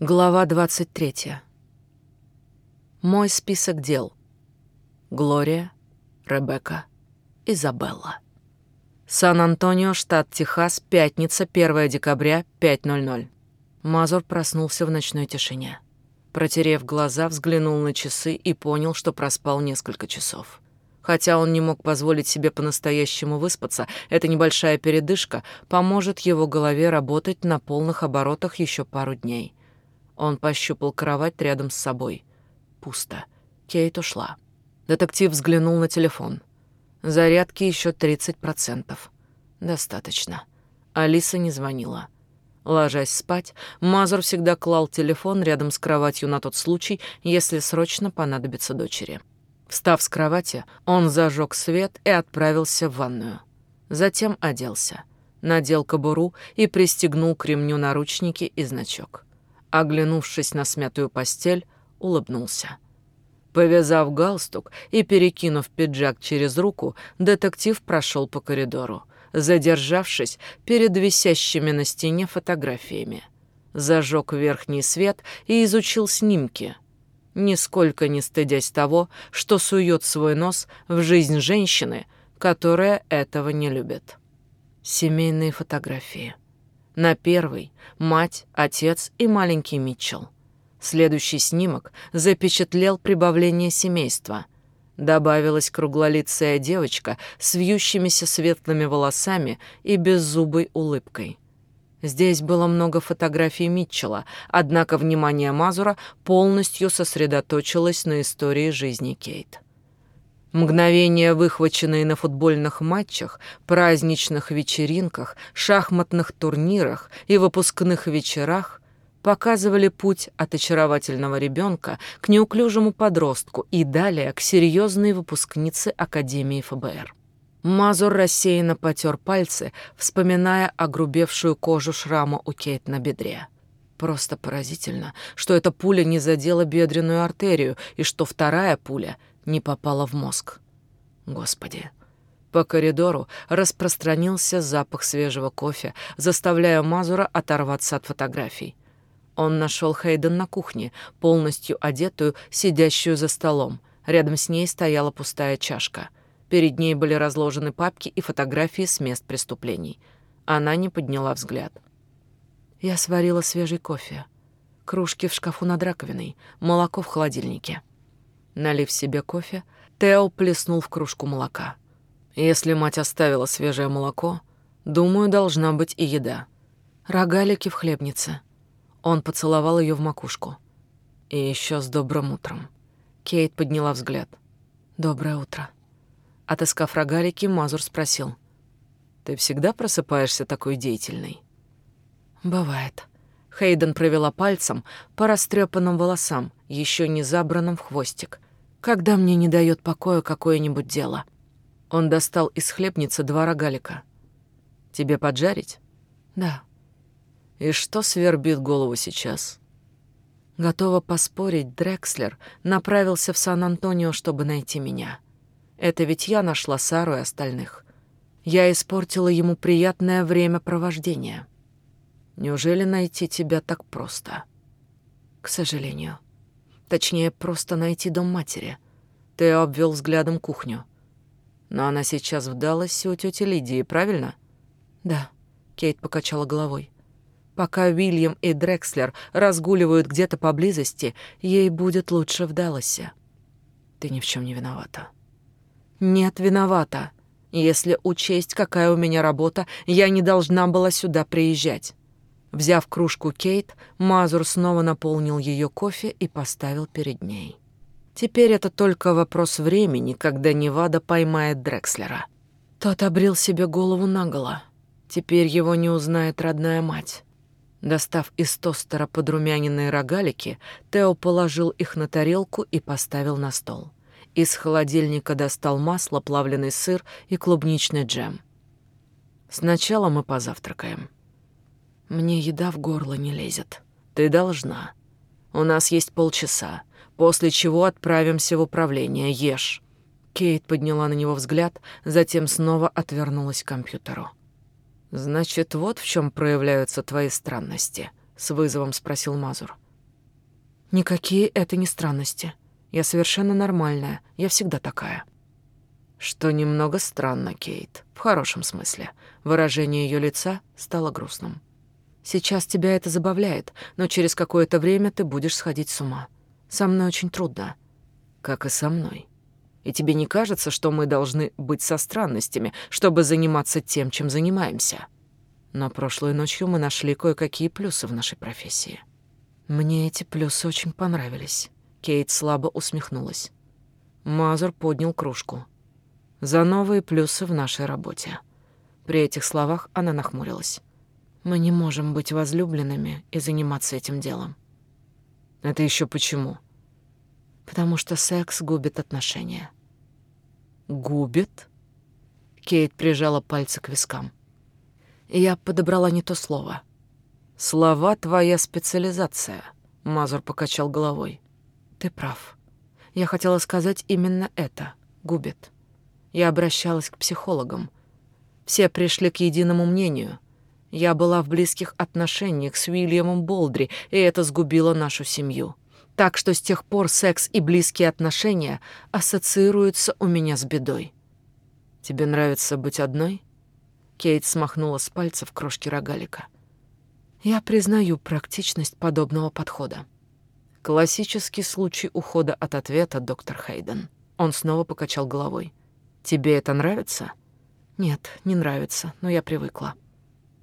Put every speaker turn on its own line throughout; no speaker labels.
Глава 23. Мой список дел. Глория, Ребекка, Изабелла. Сан-Антонио, штат Техас, пятница, 1 декабря, 5.00. Мазур проснулся в ночной тишине. Протерев глаза, взглянул на часы и понял, что проспал несколько часов. Хотя он не мог позволить себе по-настоящему выспаться, эта небольшая передышка поможет его голове работать на полных оборотах еще пару дней. Он пощупал кровать рядом с собой. Пусто. Кейт ушла. Детектив взглянул на телефон. Зарядки еще 30%. Достаточно. Алиса не звонила. Ложась спать, Мазур всегда клал телефон рядом с кроватью на тот случай, если срочно понадобится дочери. Встав с кровати, он зажег свет и отправился в ванную. Затем оделся, надел кобуру и пристегнул к ремню наручники и значок. Оглянувшись на смятую постель, улыбнулся. Повязав галстук и перекинув пиджак через руку, детектив прошел по коридору, задержавшись перед висящими на стене фотографиями. Зажег верхний свет и изучил снимки, нисколько не стыдясь того, что сует свой нос в жизнь женщины, которая этого не любит. Семейные фотографии. На первый — мать, отец и маленький Митчелл. Следующий снимок запечатлел прибавление семейства. Добавилась круглолицая девочка с вьющимися светлыми волосами и беззубой улыбкой. Здесь было много фотографий Митчелла, однако внимание Мазура полностью сосредоточилось на истории жизни Кейт. Мгновения, выхваченные на футбольных матчах, праздничных вечеринках, шахматных турнирах и выпускных вечерах, показывали путь от очаровательного ребенка к неуклюжему подростку и далее к серьезной выпускнице Академии ФБР. Мазур рассеянно потер пальцы, вспоминая огрубевшую кожу шрама у Кейт на бедре. Просто поразительно, что эта пуля не задела бедренную артерию и что вторая пуля не попала в мозг. Господи. По коридору распространился запах свежего кофе, заставляя Мазура оторваться от фотографий. Он нашел Хейден на кухне, полностью одетую, сидящую за столом. Рядом с ней стояла пустая чашка. Перед ней были разложены папки и фотографии с мест преступлений. Она не подняла взгляд. Я сварила свежий кофе. Кружки в шкафу над раковиной, молоко в холодильнике. Налив себе кофе, Тео плеснул в кружку молока. Если мать оставила свежее молоко, думаю, должна быть и еда. Рогалики в хлебнице. Он поцеловал ее в макушку. И еще с добрым утром. Кейт подняла взгляд. «Доброе утро». Отыскав рогалики, Мазур спросил. «Ты всегда просыпаешься такой деятельной?» «Бывает». Хейден провела пальцем по растрепанным волосам, еще не забранным в хвостик. «Когда мне не дает покоя какое-нибудь дело?» Он достал из хлебницы два рогалика. «Тебе поджарить?» «Да». «И что свербит голову сейчас?» Готова поспорить, Дрекслер направился в Сан-Антонио, чтобы найти меня. Это ведь я нашла Сару и остальных. Я испортила ему приятное времяпровождение. Неужели найти тебя так просто? К сожалению. Точнее, просто найти дом матери. Ты обвел взглядом кухню. Но она сейчас в Далласе у тети Лидии, правильно? Да, Кейт покачала головой. Пока Уильям и Дрекслер разгуливают где-то поблизости, ей будет лучше в Далласе. Ты ни в чем не виновата. Нет, виновата. Если учесть, какая у меня работа, я не должна была сюда приезжать. Взяв кружку Кейт, Мазур снова наполнил ее кофе и поставил перед ней. Теперь это только вопрос времени, когда Невада поймает Дрекслера. Тот обрил себе голову наголо. Теперь его не узнает родная мать. Достав из тостера подрумяненные рогалики, Тео положил их на тарелку и поставил на стол. Из холодильника достал масло, плавленый сыр и клубничный джем. Сначала мы позавтракаем. Мне еда в горло не лезет. Ты должна. У нас есть полчаса, после чего отправимся в управление. Ешь. Кейт подняла на него взгляд, затем снова отвернулась к компьютеру. Значит, вот в чем проявляются твои странности, с вызовом спросил Мазур. Никакие это не странности. Я совершенно нормальная, я всегда такая. Что немного странно, Кейт, в хорошем смысле. Выражение ее лица стало грустным. Сейчас тебя это забавляет, но через какое-то время ты будешь сходить с ума. Со мной очень трудно. Как и со мной. И тебе не кажется, что мы должны быть со странностями, чтобы заниматься тем, чем занимаемся? Но прошлой ночью мы нашли кое-какие плюсы в нашей профессии. Мне эти плюсы очень понравились. Кейт слабо усмехнулась. Мазур поднял кружку. За новые плюсы в нашей работе. При этих словах она нахмурилась. Мы не можем быть возлюбленными и заниматься этим делом. Это еще почему? Потому что секс губит отношения. Губит? Кейт прижала пальцы к вискам. Я подобрала не то слово. Слова твоя специализация, Мазур покачал головой. Ты прав. Я хотела сказать именно это. Губит. Я обращалась к психологам. Все пришли к единому мнению — я была в близких отношениях с Уильямом Болдри, и это сгубило нашу семью. Так что с тех пор секс и близкие отношения ассоциируются у меня с бедой. Тебе нравится быть одной? Кейт смахнула с пальцев крошки рогалика. Я признаю практичность подобного подхода. Классический случай ухода от ответа, доктор Хейден. Он снова покачал головой. Тебе это нравится? Нет, не нравится, но я привыкла.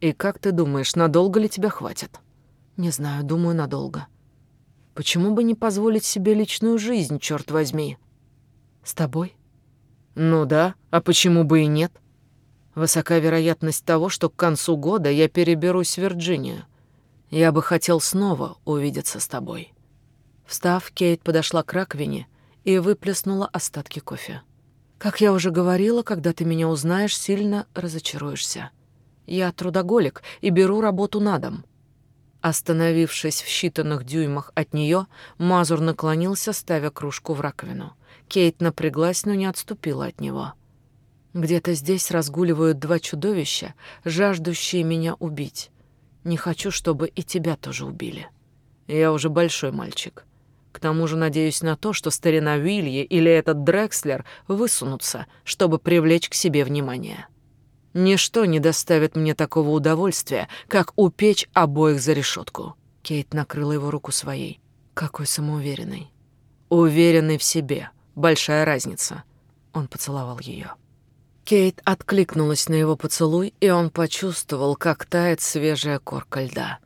И как ты думаешь, надолго ли тебя хватит? Не знаю, думаю, надолго. Почему бы не позволить себе личную жизнь, черт возьми? С тобой? Ну да, а почему бы и нет? Высока вероятность того, что к концу года я переберусь в Вирджинию. Я бы хотел снова увидеться с тобой. Встав, Кейт подошла к раковине и выплеснула остатки кофе. Как я уже говорила, когда ты меня узнаешь, сильно разочаруешься. Я трудоголик и беру работу на дом. Остановившись в считанных дюймах от нее, Мазур наклонился, ставя кружку в раковину. Кейт напряглась, но не отступила от него. «Где-то здесь разгуливают два чудовища, жаждущие меня убить. Не хочу, чтобы и тебя тоже убили. Я уже большой мальчик. К тому же надеюсь на то, что старина Вилье или этот Дрекслер высунутся, чтобы привлечь к себе внимание». Ничто не доставит мне такого удовольствия, как упечь обоих за решетку. Кейт накрыла его руку своей. Какой самоуверенный. Уверенный в себе. Большая разница. Он поцеловал ее. Кейт откликнулась на его поцелуй, и он почувствовал, как тает свежая корка льда.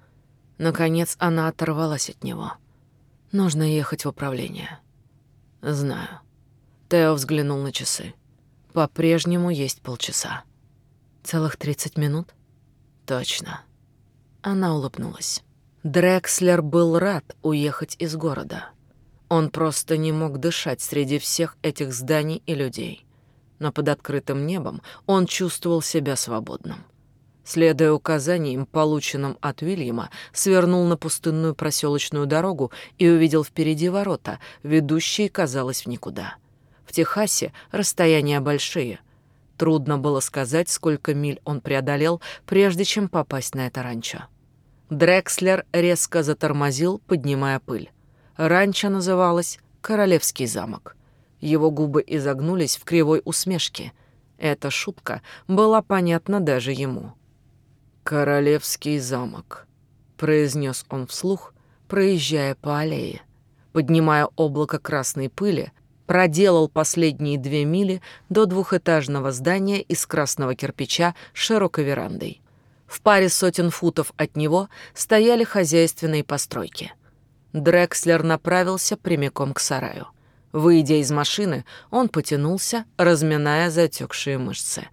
Наконец она оторвалась от него. Нужно ехать в управление. Знаю. Тео взглянул на часы. По-прежнему есть полчаса. Целых тридцать минут? Точно. Она улыбнулась. Дрекслер был рад уехать из города. Он просто не мог дышать среди всех этих зданий и людей. Но под открытым небом он чувствовал себя свободным. Следуя указаниям, полученным от Уильяма, свернул на пустынную проселочную дорогу и увидел впереди ворота, ведущие, казалось, в никуда. В Техасе расстояния большие — Трудно было сказать, сколько миль он преодолел, прежде чем попасть на это ранчо. Дрекслер резко затормозил, поднимая пыль. Ранчо называлось «Королевский замок». Его губы изогнулись в кривой усмешке. Эта шутка была понятна даже ему. «Королевский замок», — произнес он вслух, проезжая по аллее. Поднимая облако красной пыли, проделал последние две мили до двухэтажного здания из красного кирпича с широкой верандой. В паре сотен футов от него стояли хозяйственные постройки. Дрекслер направился прямиком к сараю. Выйдя из машины, он потянулся, разминая затекшие мышцы.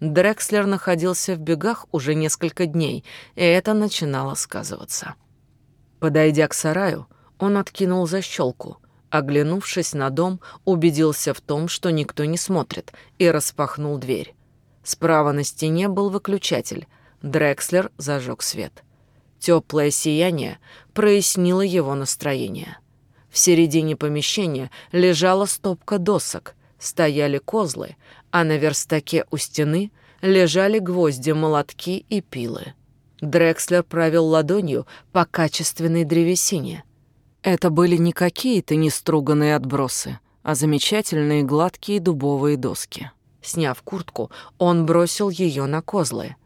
Дрекслер находился в бегах уже несколько дней, и это начинало сказываться. Подойдя к сараю, он откинул защелку — Оглянувшись на дом, убедился в том, что никто не смотрит, и распахнул дверь. Справа на стене был выключатель. Дрекслер зажег свет. Теплое сияние прояснило его настроение. В середине помещения лежала стопка досок, стояли козлы, а на верстаке у стены лежали гвозди, молотки и пилы. Дрекслер провел ладонью по качественной древесине. Это были не какие-то неструганные отбросы, а замечательные гладкие дубовые доски. Сняв куртку, он бросил ее на козлы.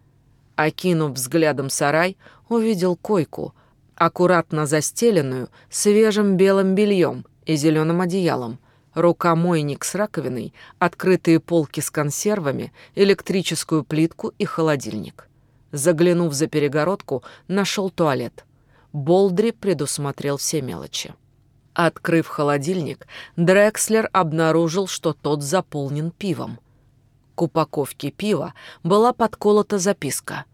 Окинув взглядом сарай, увидел койку, аккуратно застеленную свежим белым бельем и зеленым одеялом, рукомойник с раковиной, открытые полки с консервами, электрическую плитку и холодильник. Заглянув за перегородку, нашел туалет. Болдри предусмотрел все мелочи. Открыв холодильник, Дрекслер обнаружил, что тот заполнен пивом. К упаковке пива была подколота записка.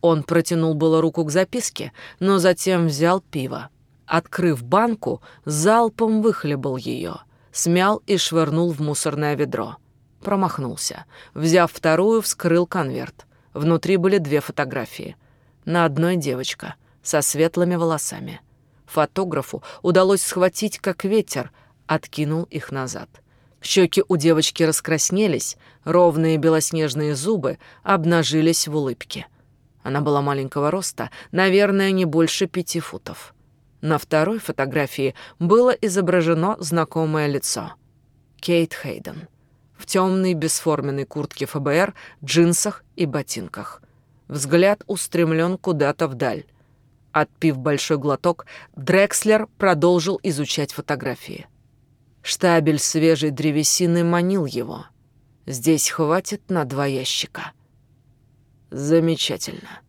Он протянул было руку к записке, но затем взял пиво. Открыв банку, залпом выхлебал ее, смял и швырнул в мусорное ведро. Промахнулся. Взяв вторую, вскрыл конверт. Внутри были две фотографии. На одной девочка со светлыми волосами. Фотографу удалось схватить как ветер, откинул их назад. Щеки у девочки раскраснелись, ровные белоснежные зубы обнажились в улыбке. Она была маленького роста, наверное, не больше пяти футов. На второй фотографии было изображено знакомое лицо. Кейт Хейден. В темной бесформенной куртке ФБР, джинсах и ботинках. Взгляд устремлен куда-то вдаль. Отпив большой глоток, Дрекслер продолжил изучать фотографии. Штабель свежей древесины манил его. Здесь хватит на два ящика. Замечательно.